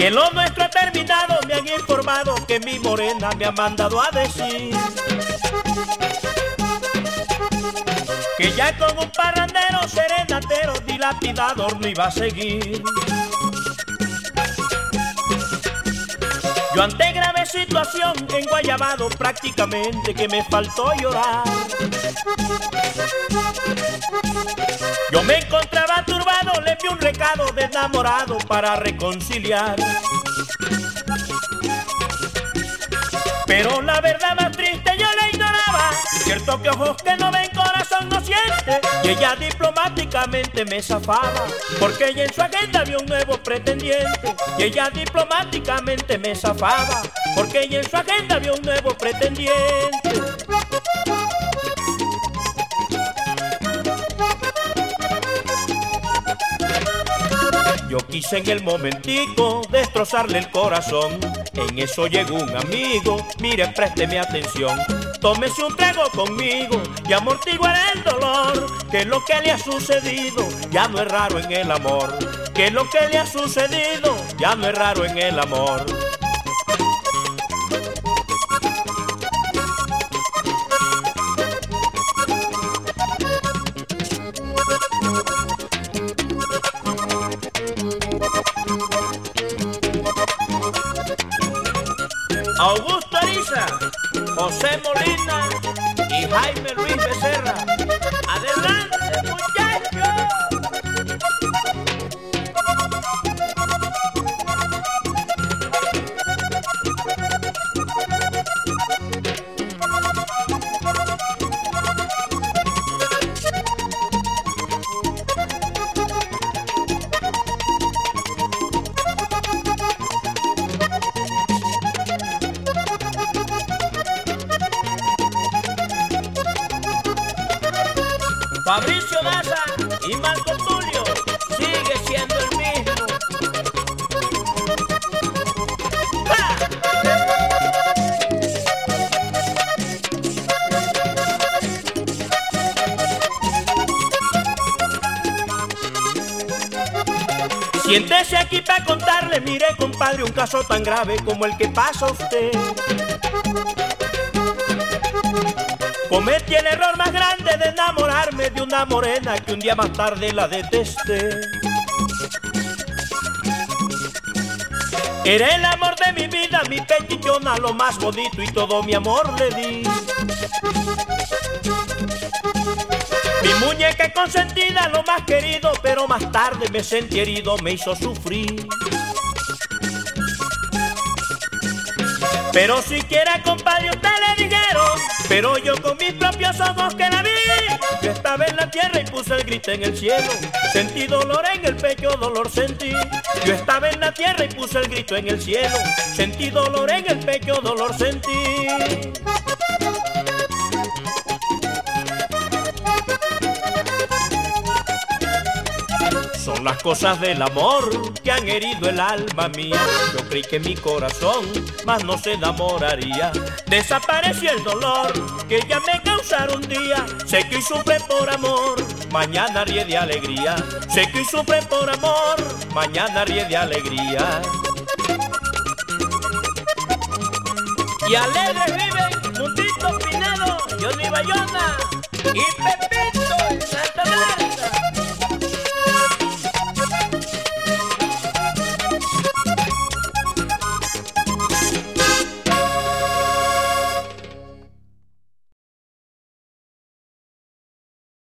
Que lo nuestro ha terminado, me han informado que mi morena me ha mandado a decir. Que ya con un parrandero serenatero dilapidador no iba a seguir. Yo ante grave situación en Guayabado prácticamente que me faltó llorar. Yo me recado de enamorado para reconciliar. Pero la verdad más triste yo la ignoraba. Cierto que ojos que no ven, corazón no siente. Y ella diplomáticamente me zafaba. Porque ella en su agenda había un nuevo pretendiente. Y ella diplomáticamente me zafaba. Porque ella en su agenda había un nuevo pretendiente. Yo quise en el momentico destrozarle el corazón. En eso llegó un amigo, mire, présteme atención. Tómese un trago conmigo y amortiguará el dolor. Que lo que le ha sucedido ya no es raro en el amor. Que lo que le ha sucedido ya no es raro en el amor. Ariza, José Molina y Jaime Luis Becerra. Adelante, Fabricio Daza y Marco Tulio sigue siendo el mismo. Siéntese aquí para contarle, mire compadre, un caso tan grave como el que pasa a usted. Cometí el error más grande de enamorarme de una morena que un día más tarde la detesté. Era el amor de mi vida, mi pechichona, lo más bonito y todo mi amor le di. Mi muñeca consentida, lo más querido, pero más tarde me sentí herido, me hizo sufrir. Pero siquiera compadre usted le dijeron Pero yo con mis propios ojos que la vi Yo estaba en la tierra y puse el grito en el cielo. Sentí dolor en el pecho, dolor sentí. Yo estaba en la tierra y puse el grito en el cielo. Sentí dolor en el pecho, dolor sentí Son las cosas del amor que han herido el alma mía. Yo creí que mi corazón más no se enamoraría. Desapareció el dolor que ella me causara un día. Sé que hoy sufre por amor, mañana ríe de alegría. Sé que hoy sufre por amor, mañana ríe de alegría. Y alegres viven Mundito Pinedo, Johnny Bayona y Pepe.